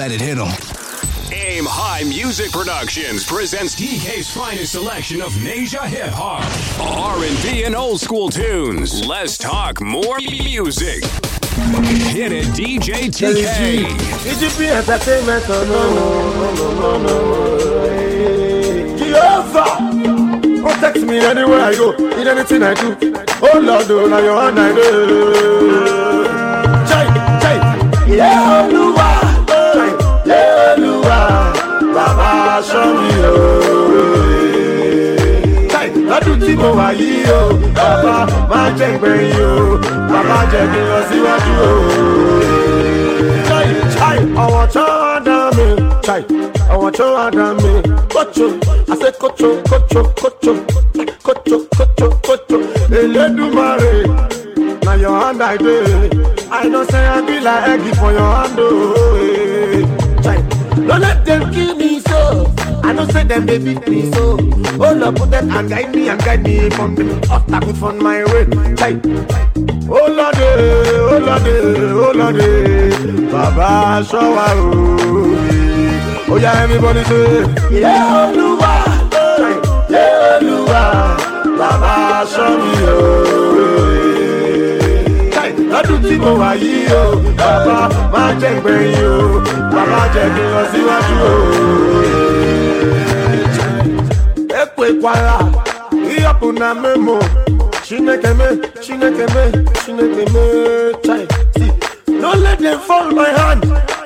Let it hit them. Aim High Music Productions presents DK's finest selection of Naija hip hop, R&B, and old school tunes. Let's talk more music. Hit it, DJ TK. Jehovah, protect me anywhere I go, in anything I do. Oh Lord, oh, now your hand I do. Jai, Jai, yeah, Me, oh. Jai, lọ́dún tí mo wà yìí o, bàbá máa jẹ́ gbẹ̀yìn o, bàbá jẹ́ kí n lọ síwájú o. Àwọn tó dá mi. Àwọn tó dá mi. I say kócho, kócho, kócho, kócho, kócho, kócho. Elédùmarè, na your hand I dey. I know say I be like egg for your hand o. eh. Chai, no let them kill me. I know say them they beat me so. Oh Lord, put them and guide me and guide me from the obstacle from my way. Chai. Oh Lord, eh, oh Lord, eh, oh Lord, eh. Baba show wa o. Oh yeah, everybody say, yeah, Oluwa, eh, yeah, Oluwa. Baba show me o. Kai, Lọ́dún tí mo wà yìí o, bàbá máa jẹ́ gbẹ̀yìn o, bàbá jẹ́ kí n lọ síwájú o. ekwe kwara ịyọpụ na memo chineke me chineke me chineke me chai see no let them fall my hand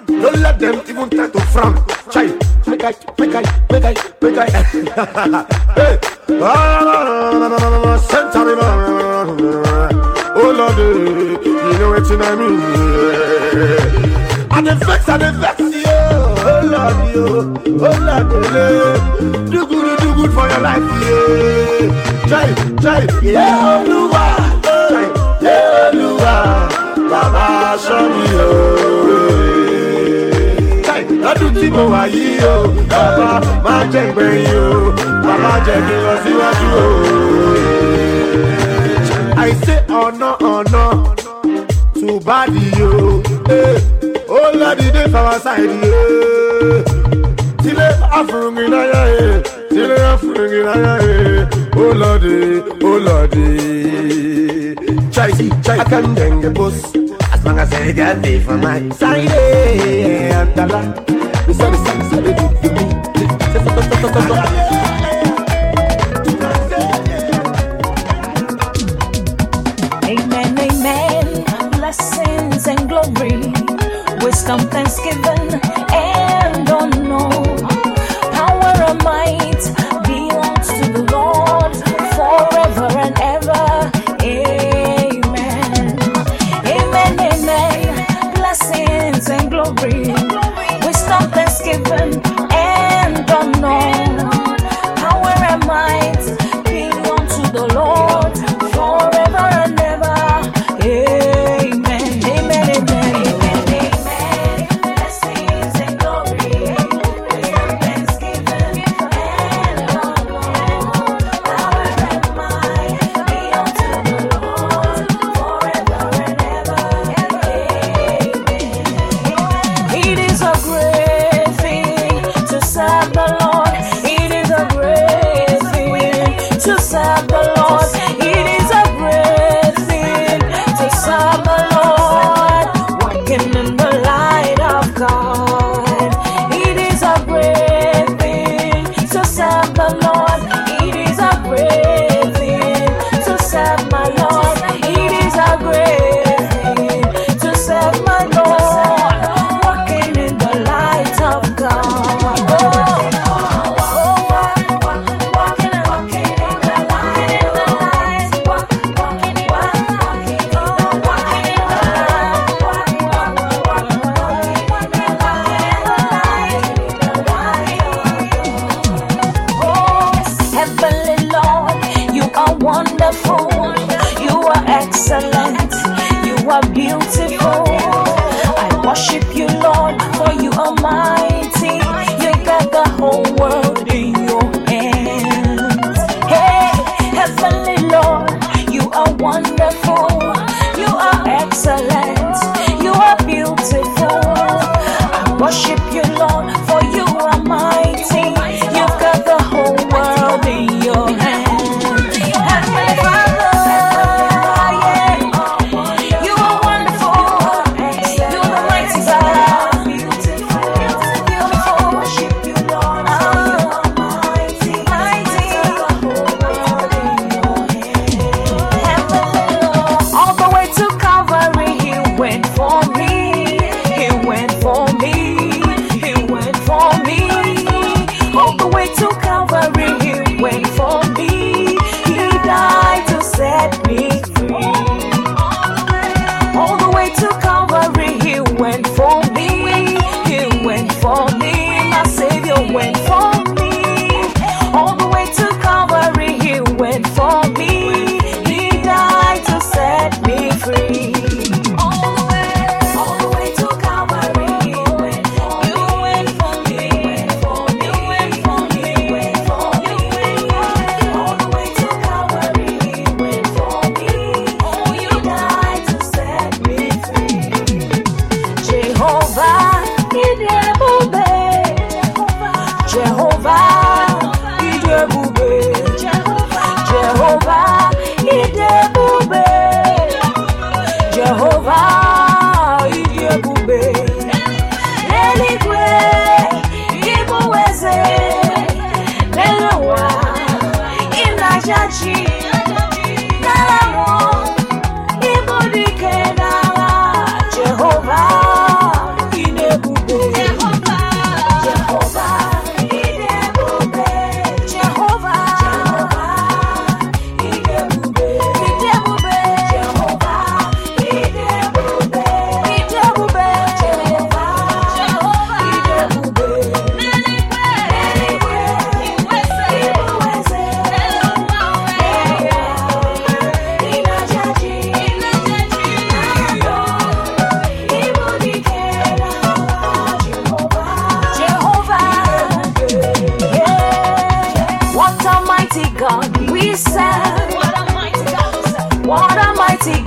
no let them even try to frown chai make i make i make i make i hey ah center me oh lord eh, you know wetin i mean i dey vex i dey vex you oh lord you oh lord eh, do good do good for your life yeah. try try yeah oluwa try yeah oluwa baba show me o. Try, lọ́dún tí mo wà yìí o bàbá máa jẹ́ gbẹ̀yìn o bàbá jẹ́ kí n lọ síwájú o. àìsè ọ̀nà ọ̀nà too bad yo. Eh, oh Lord, it is our side yo. Tile afurungi na ya eh, tile afurungi na ya eh. Oh Lord, eh, oh Lord. eh. Chai, chai, I can dang the bus. As long as I got me for my side, eh, the land. We saw the the. Say, so, so, so, so, so, wisdom, thanksgiving,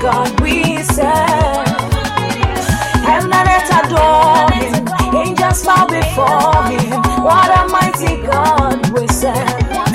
God we serve. Heaven and earth adore Him, angels bow before Him. What a mighty God we serve.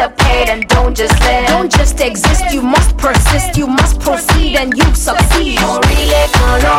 participate and don't just live. Don't just exist, you must persist, you must proceed, and you succeed. Don't really.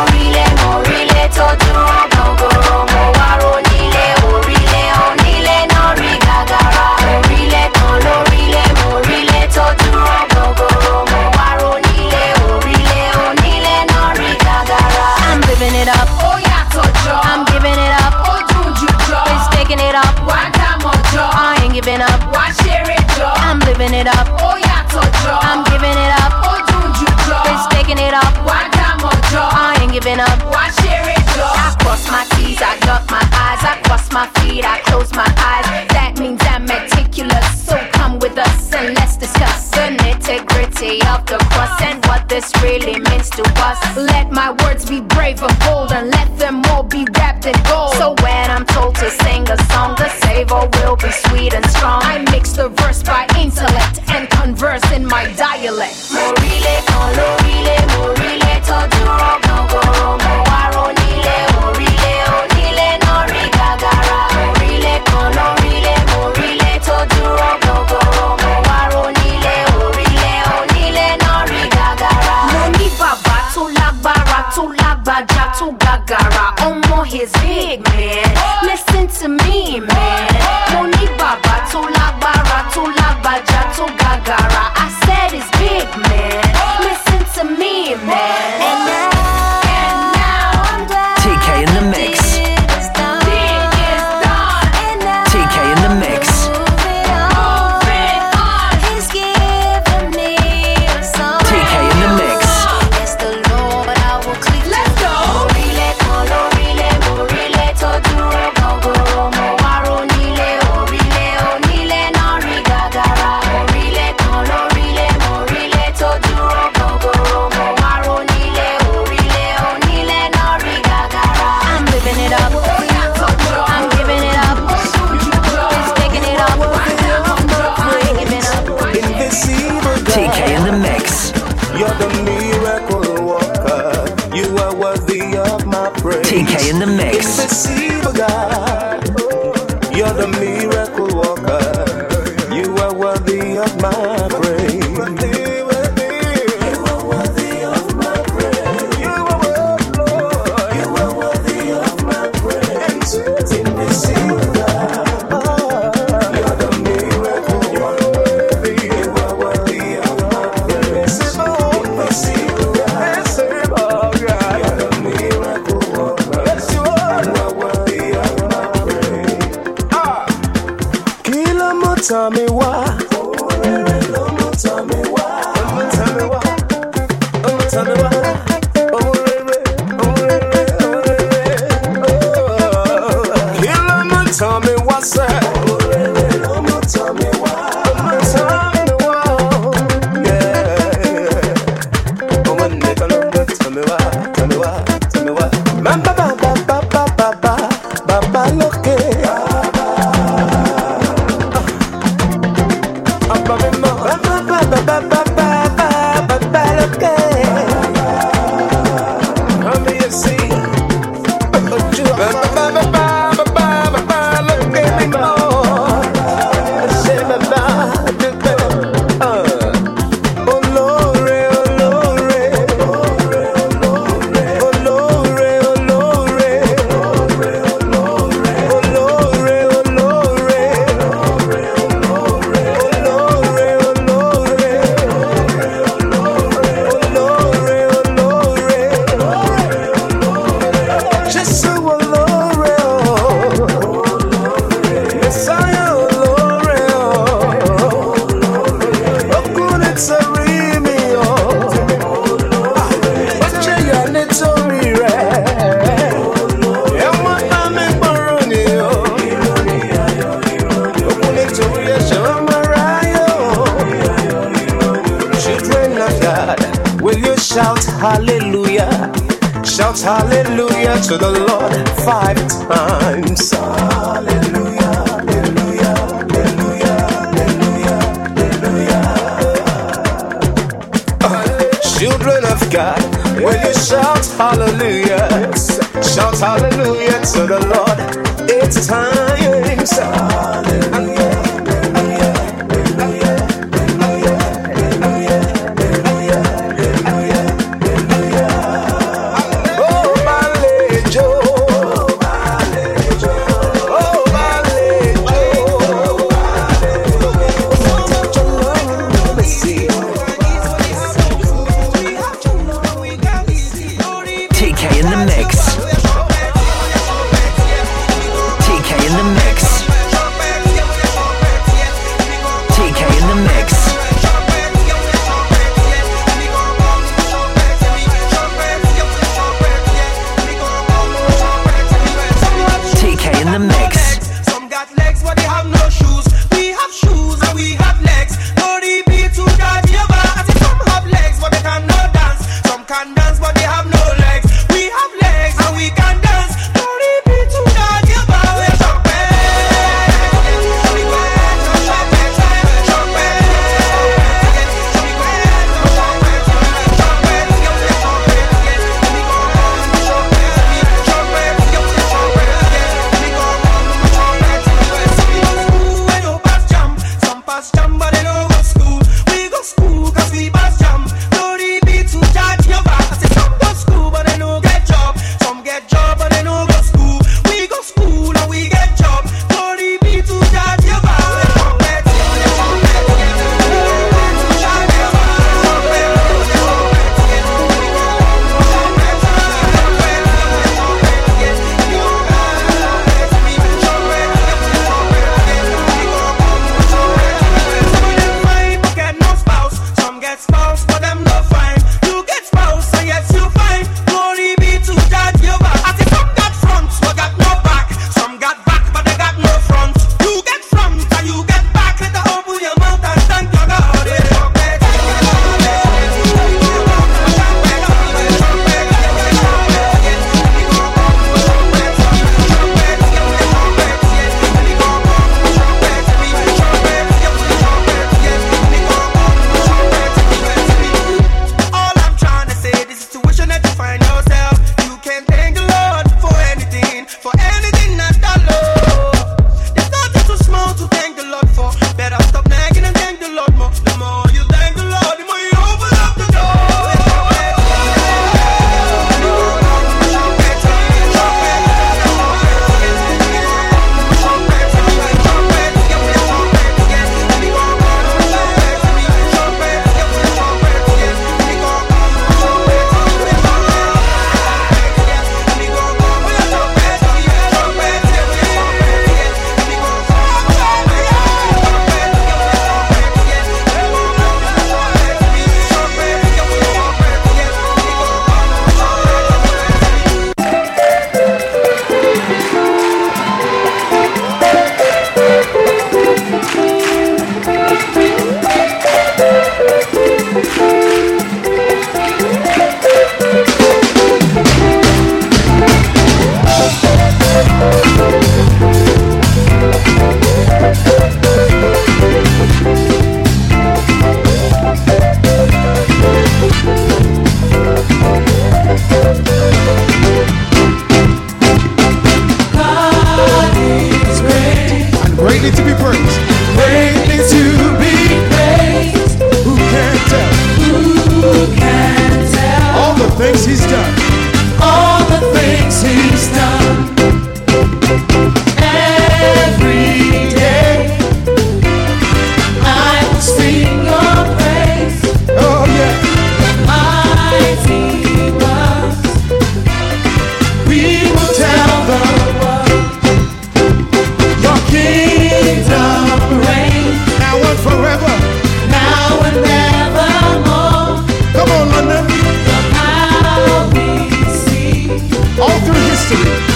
in the mix. of God. Will you shout hallelujah? Shout hallelujah to the Lord five times. Hallelujah. hallelujah, hallelujah, hallelujah children of God, will you shout hallelujah? Shout hallelujah to the Lord eight times. Hallelujah. City.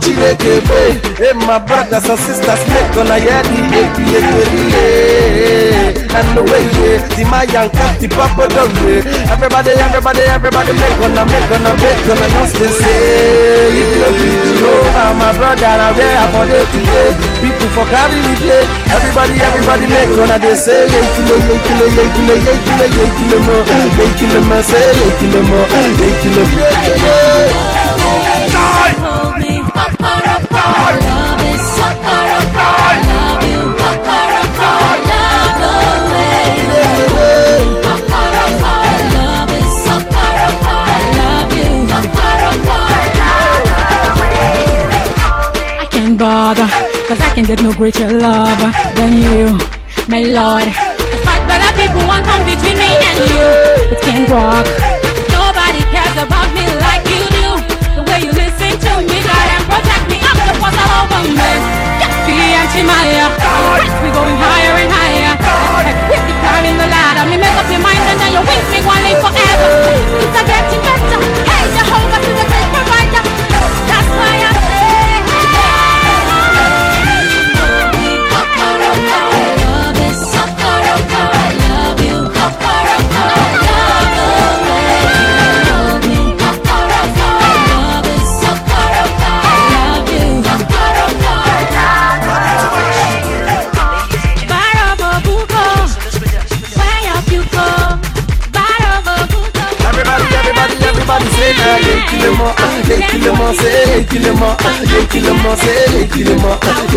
Chineke pay. Hey, my brothers and sisters, make gonna hear the epi And the way yeah, the Mayan cat, the papa dog Everybody, everybody, everybody, make gonna, make gonna, make gonna, just to say. If you be Jehovah, my brother, I'm there for day today. People for carry the day. Everybody, everybody, make gonna, they say, yeah, kilo, yeah, kilo, more, yeah, kilo, more, say, yeah, kilo, more, yeah, get no greater love than you, my lord. The fact that other people want come between me and you, it can't walk. Nobody cares about me like you do. The way you listen to me, God, and protect me. I'm the one all over me. Get me and Timaya. We going higher and higher. With the climbing the ladder, me make up your mind and then you with me one day forever. Things are getting better. Hey, Jehovah,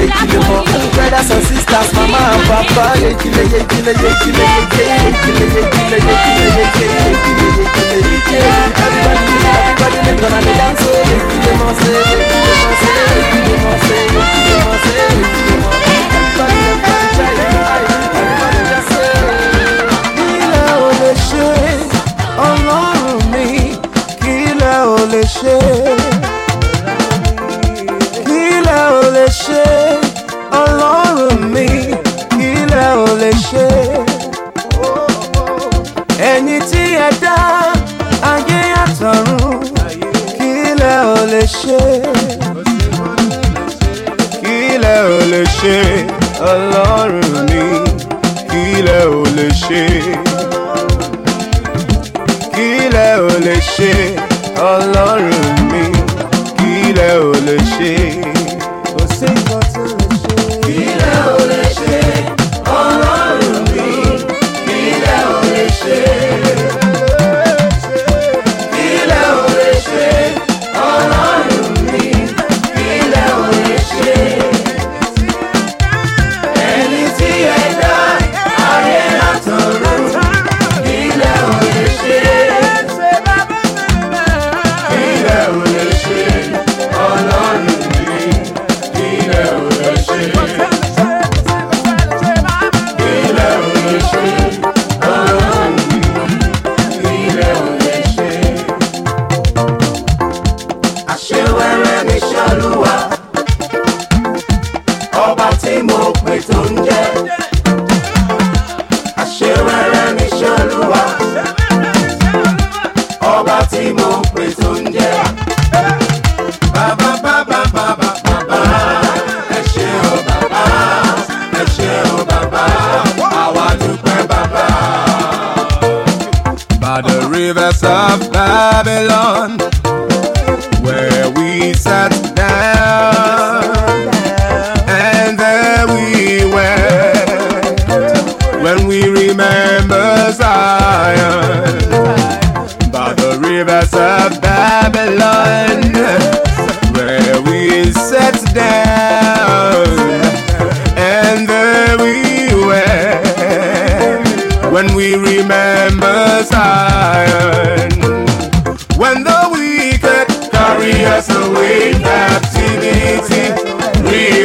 Équilement. Brothers and sisters, mama papa, everybody, everybody,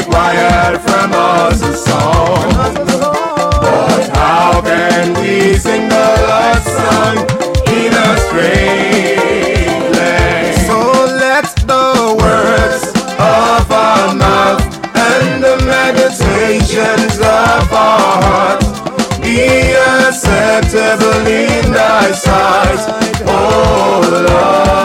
required from us a song. But how can we sing the Lord's song in a strange land? So let the words of our mouth and the meditations of our heart be acceptable in thy sight, oh Lord.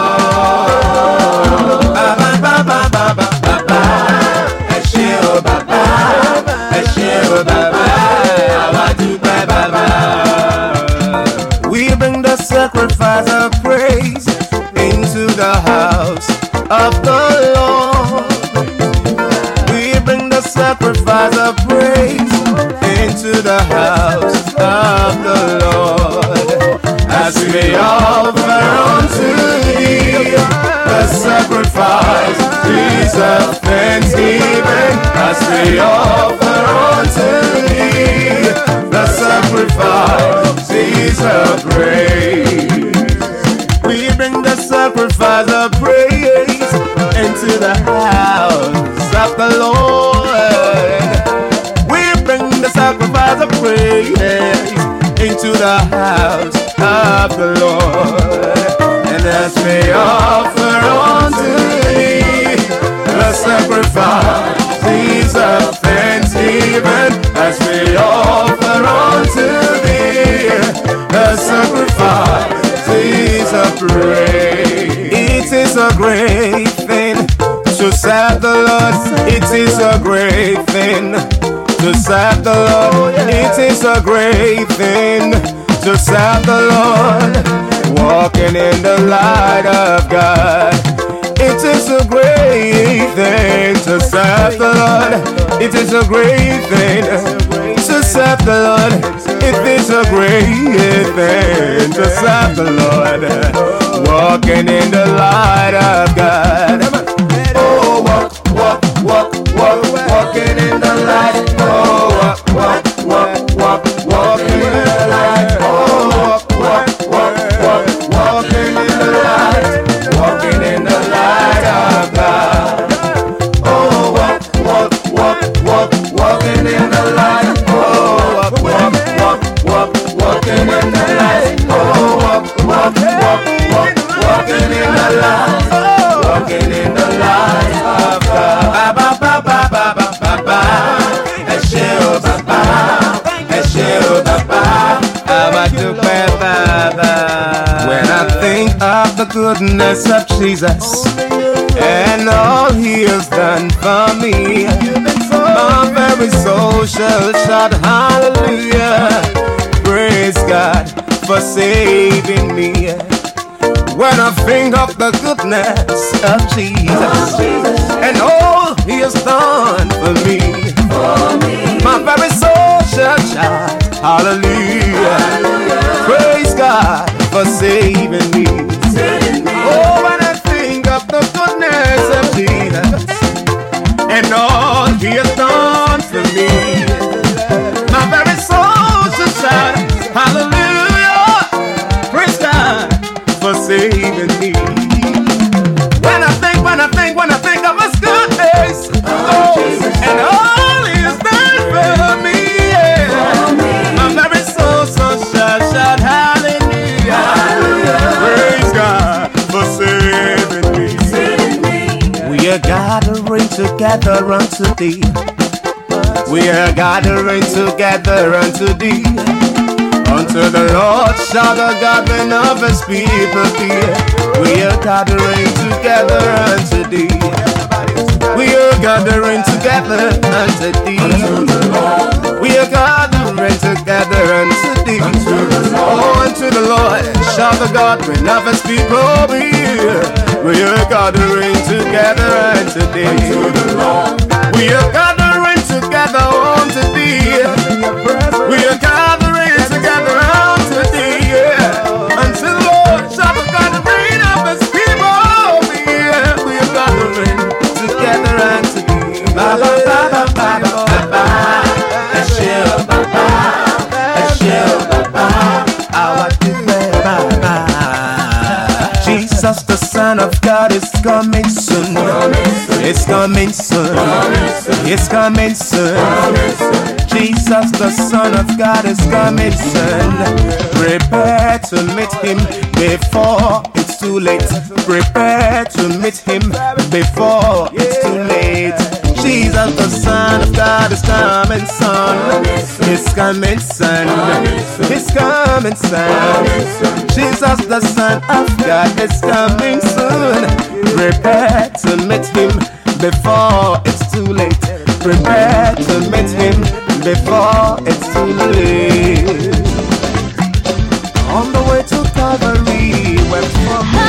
We offer unto thee the sacrifice, is of thanksgiving. As we offer unto thee the sacrifice, is of praise. We bring the sacrifice of praise into the house of the Lord. We bring the sacrifice of praise into the house the Lord. And as we offer unto thee the sacrifice of thanksgiving, as we offer unto thee the sacrifice of praise. It is a great thing to serve the Lord. It is a great thing to serve the Lord. It is a great thing to serve the Lord. Walking in the light of God. It is a great thing to serve the Lord. It is a great thing to serve the Lord. It is a great thing to serve the Lord. walking in the light of God. Oh, walk, walk, walk, walk, walking in the light. The goodness of Jesus and all He has done for me, my very soul shall shout hallelujah. Praise God for saving me. When I think of the goodness of Jesus and all He has done for me, my very soul shall shout hallelujah. Praise God for saving me. And all He has done for me, my very soul shall shout hallelujah. Praise God for saving me. Together unto. We are gathering together unto Thee. Unto the Lord shall the gathering of his people be. We are gathering together unto thee. We are gathering together unto thee. We are gathering together unto thee. Oh, unto the Lord shall the gathering of his people be. We are gathering together unto thee. We are gathering together unto thee. We are Coming soon. It's coming soon. It's coming soon. Jesus, the Son of God, is coming soon. Prepare to meet Him before it's too late. Prepare to meet Him before it's too late. Jesus, the Son of God, is coming soon. He's coming soon. He's coming soon. Jesus, the Son of God, is coming soon. Prepare to meet Him before it's too late. Prepare to meet Him before it's too late. On the way to Calvary, went from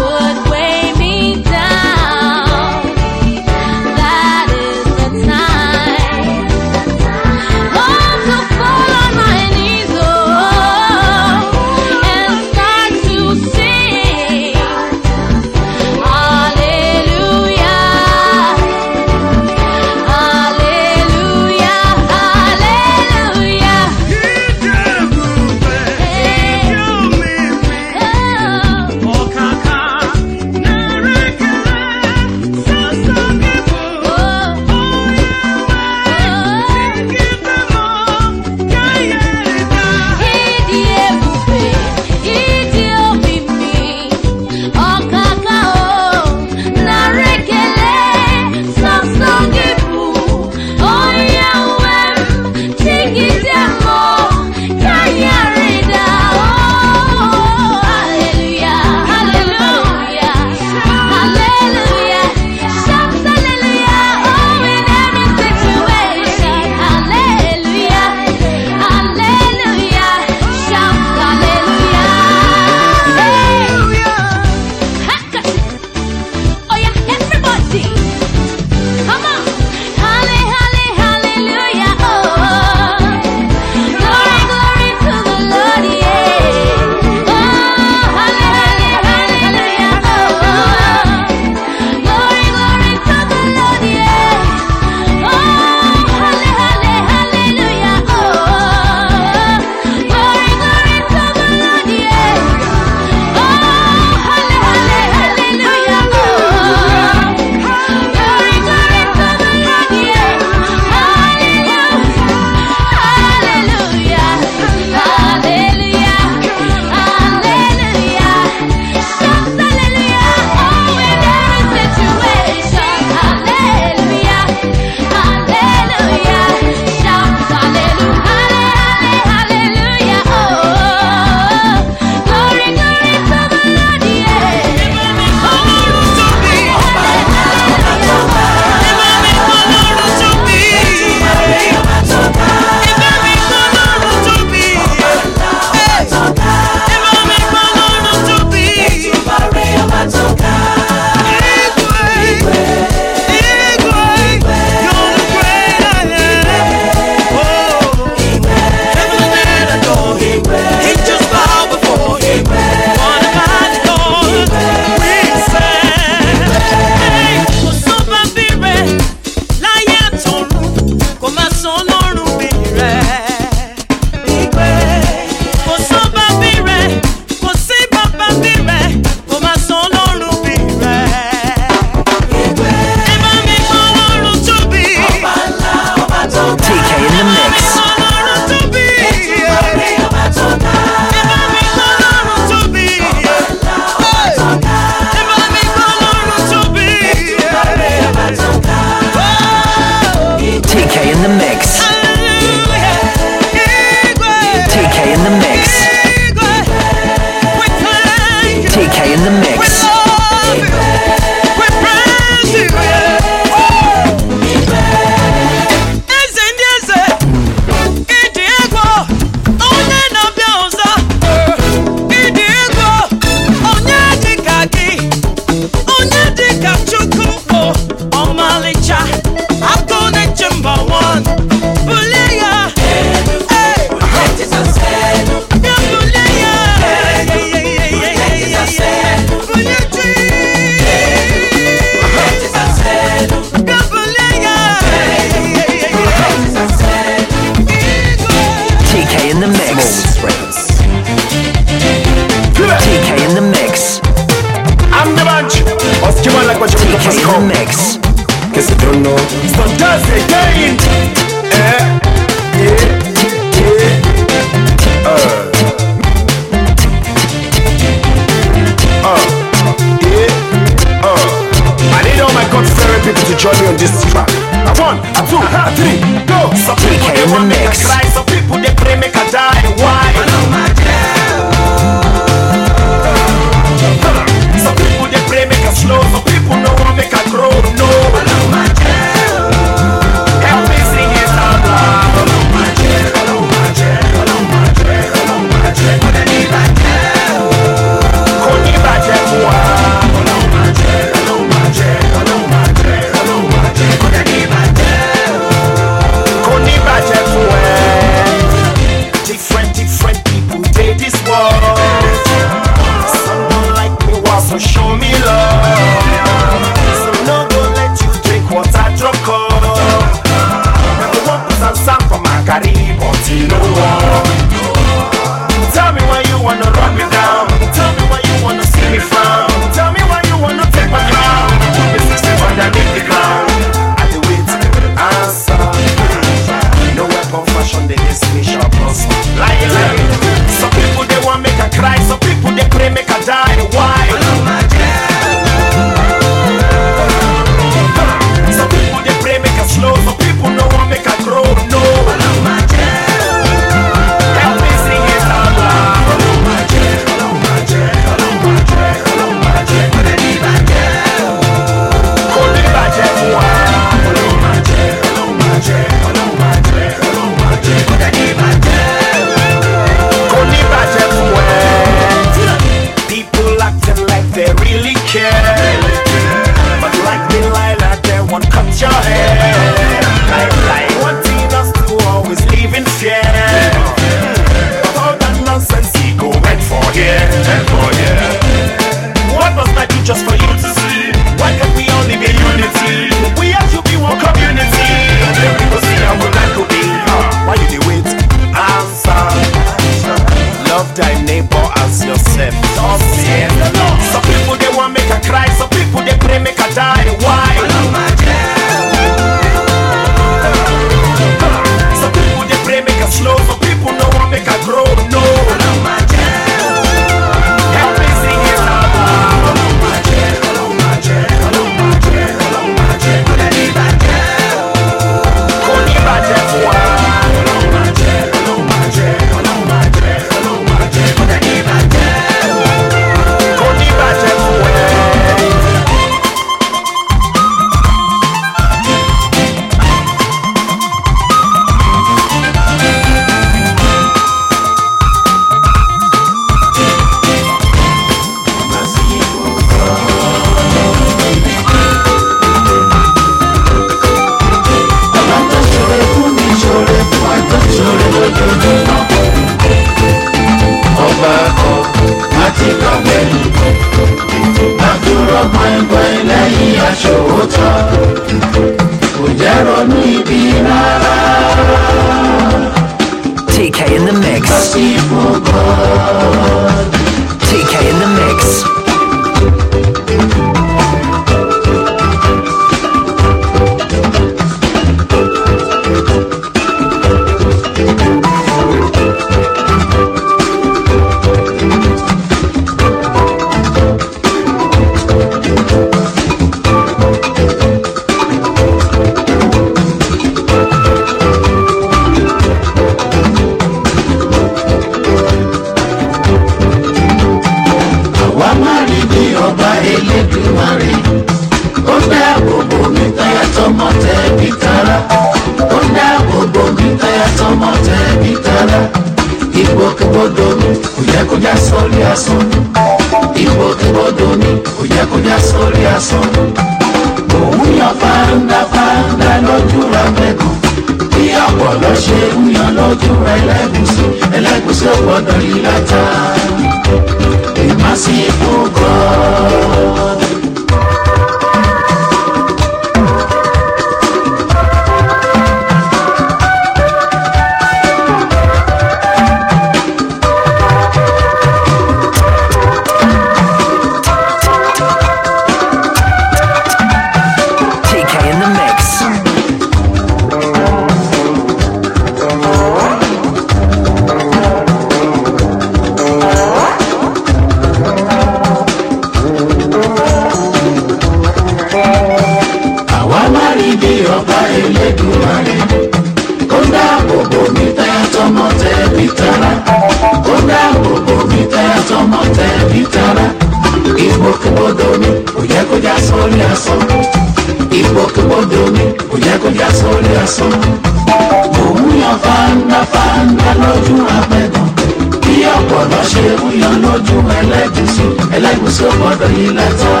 ìgbàjọ́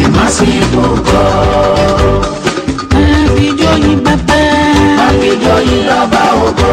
ìmásí gbogbo. Àbíjọ́ yìí bàbá. Àbíjọ́ yìí lọ́ba ògo.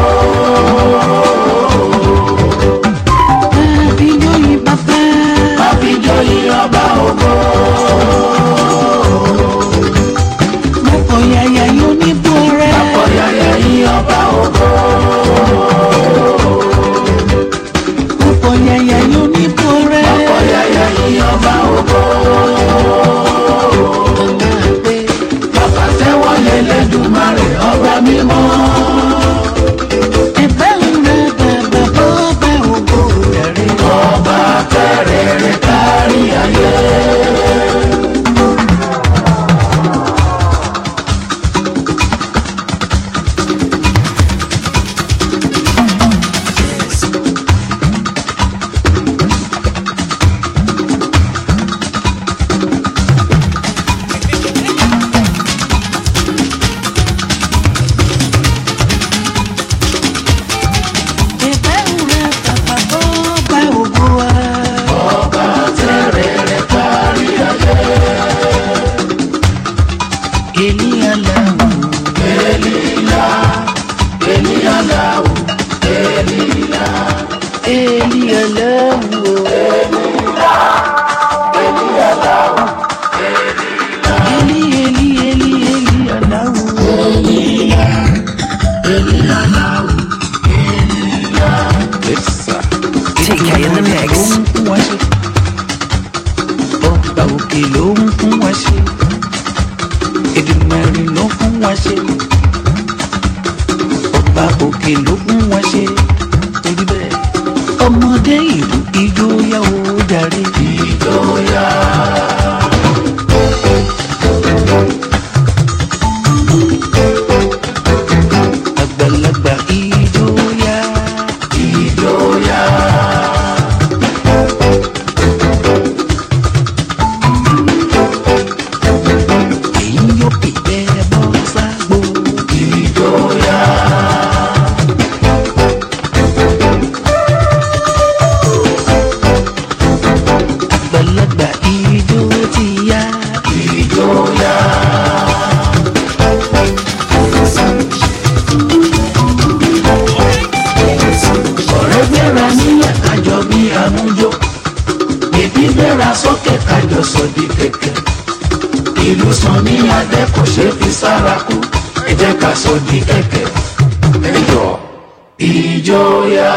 ìwòsàn ní adé kò ṣe fi sára kú ẹ jẹ́ ká sọ di kẹ̀kẹ́ ẹjọ́ ìjọyà.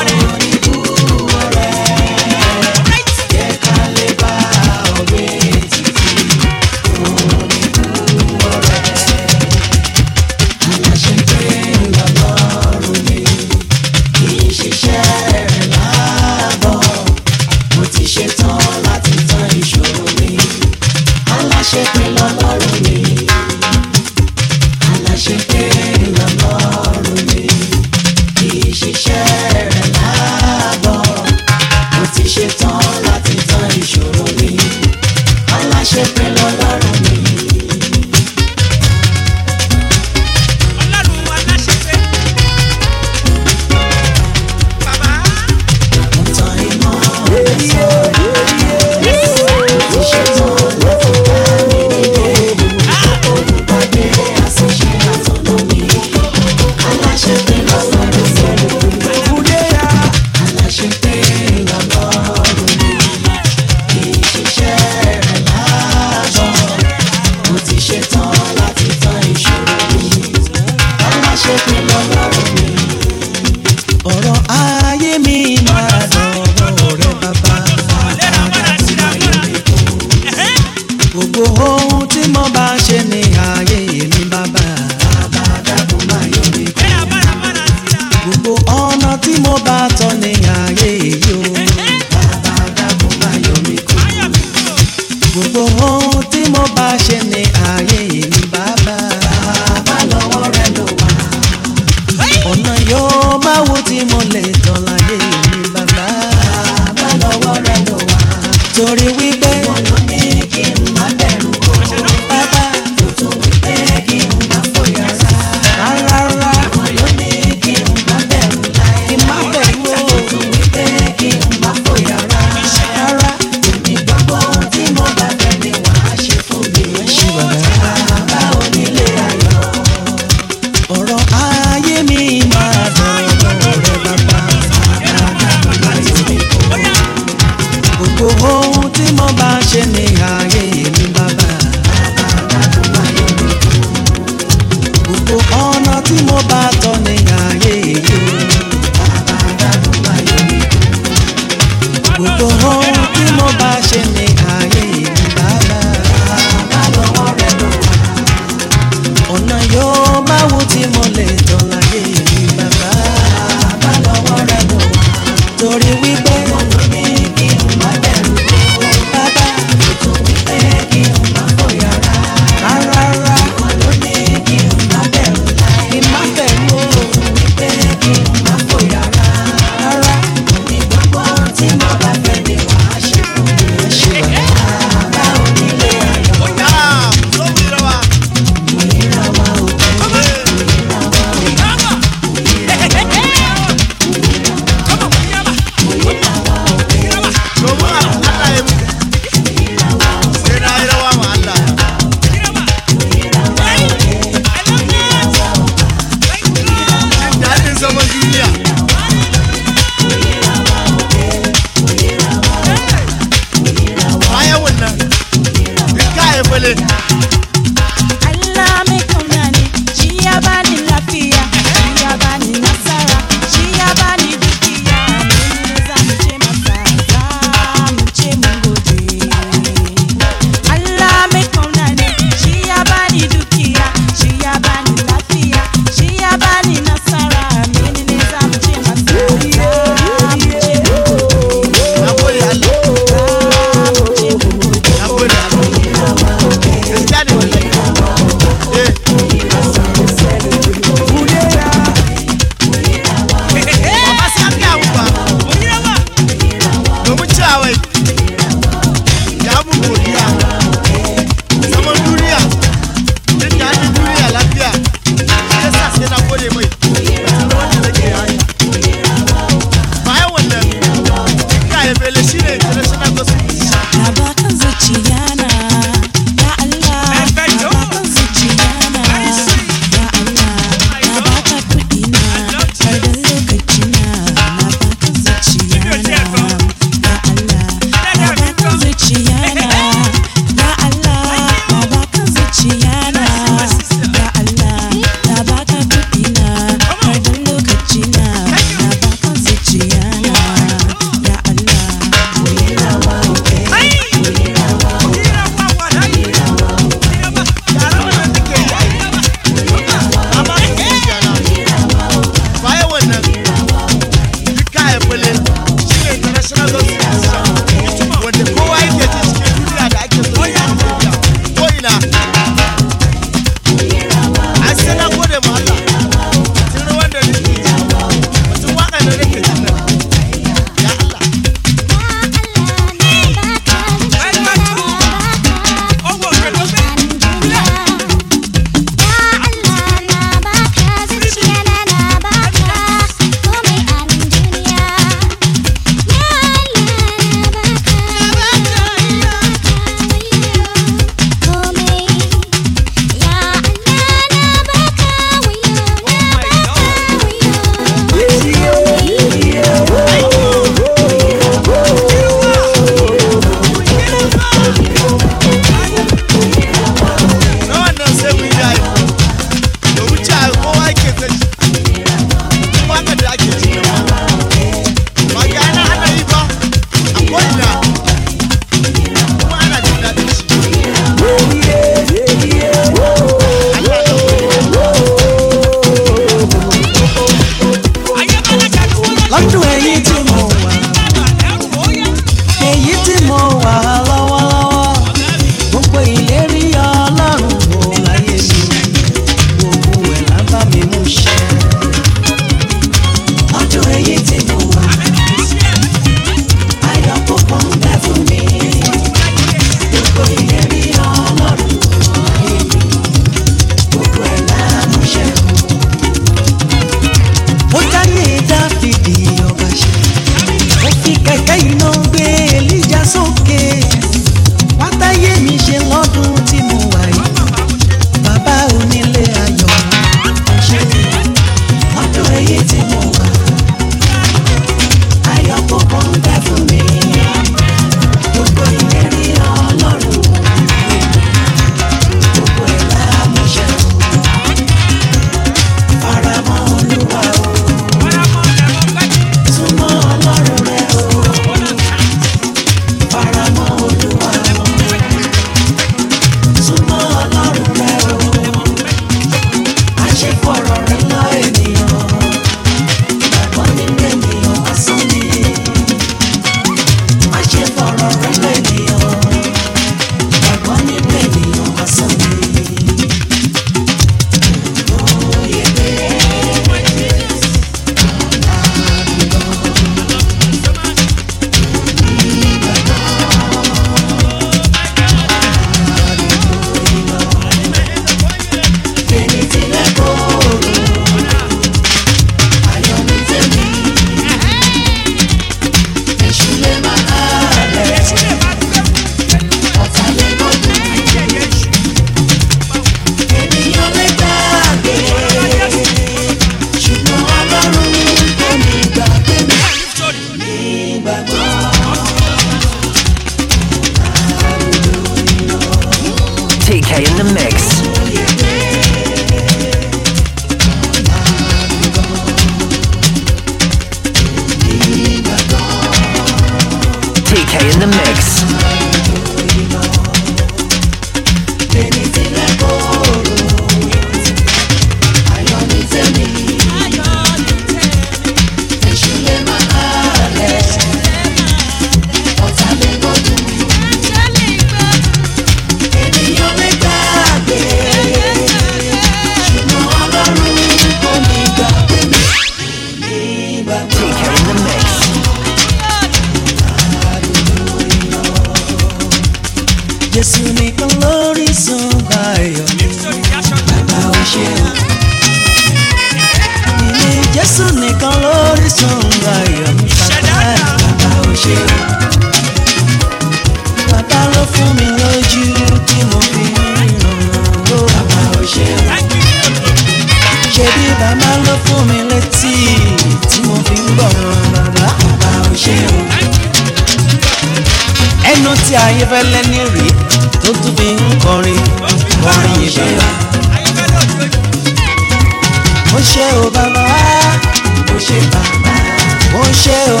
Ṣe o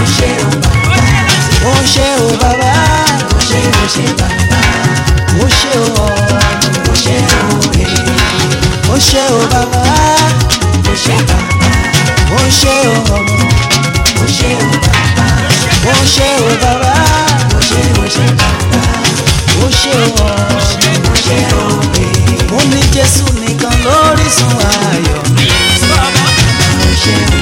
ó ṣe o bàbá ó ṣe o bàbá ó ṣe o ṣe bàbá ó ṣe o ó ṣe o rè ó ṣe o bàbá ó ṣe bàbá ó ṣe o ó ṣe o bàbá ó ṣe o bàbá ó ṣe o ṣe bàbá ó ṣe o ó ṣe o rè ó ní jésù nìkan lórísun ayọ̀ ó ṣe o.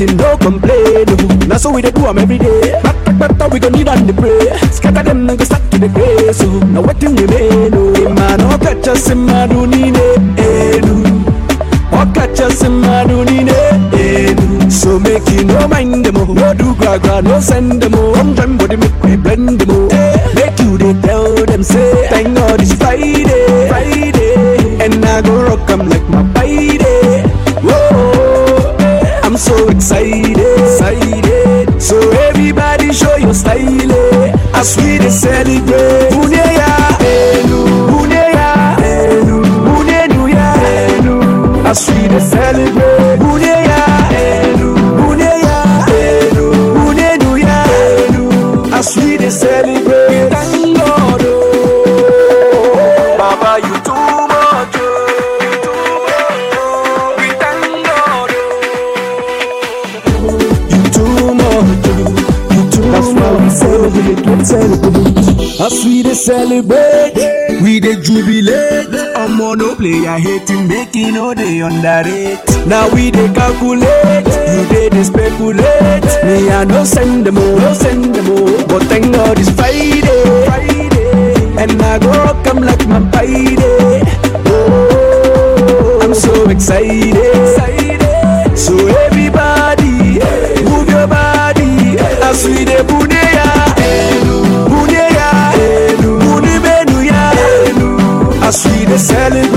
victim, no complain. That's how we do them every day. But, but, but we gon' need on the pray. Scatter them and go stuck to the grave. So oh. now what do we mean? Oh, man, oh, catch us in my dunine. Eh, oh, catch us in my dunine. Eh, so make you no mind them. oh. No do gra gra, no send them. oh. Come join body me. As celebrate, we dey jubilate. Omo no play, I hate him, make him no dey underrate. Now we dey calculate, you dey dey speculate. Me I no send them all, no send them. But thank God it's Friday, and I go come like my Friday. Oh, I'm so excited. So everybody, move your body as we dey put telling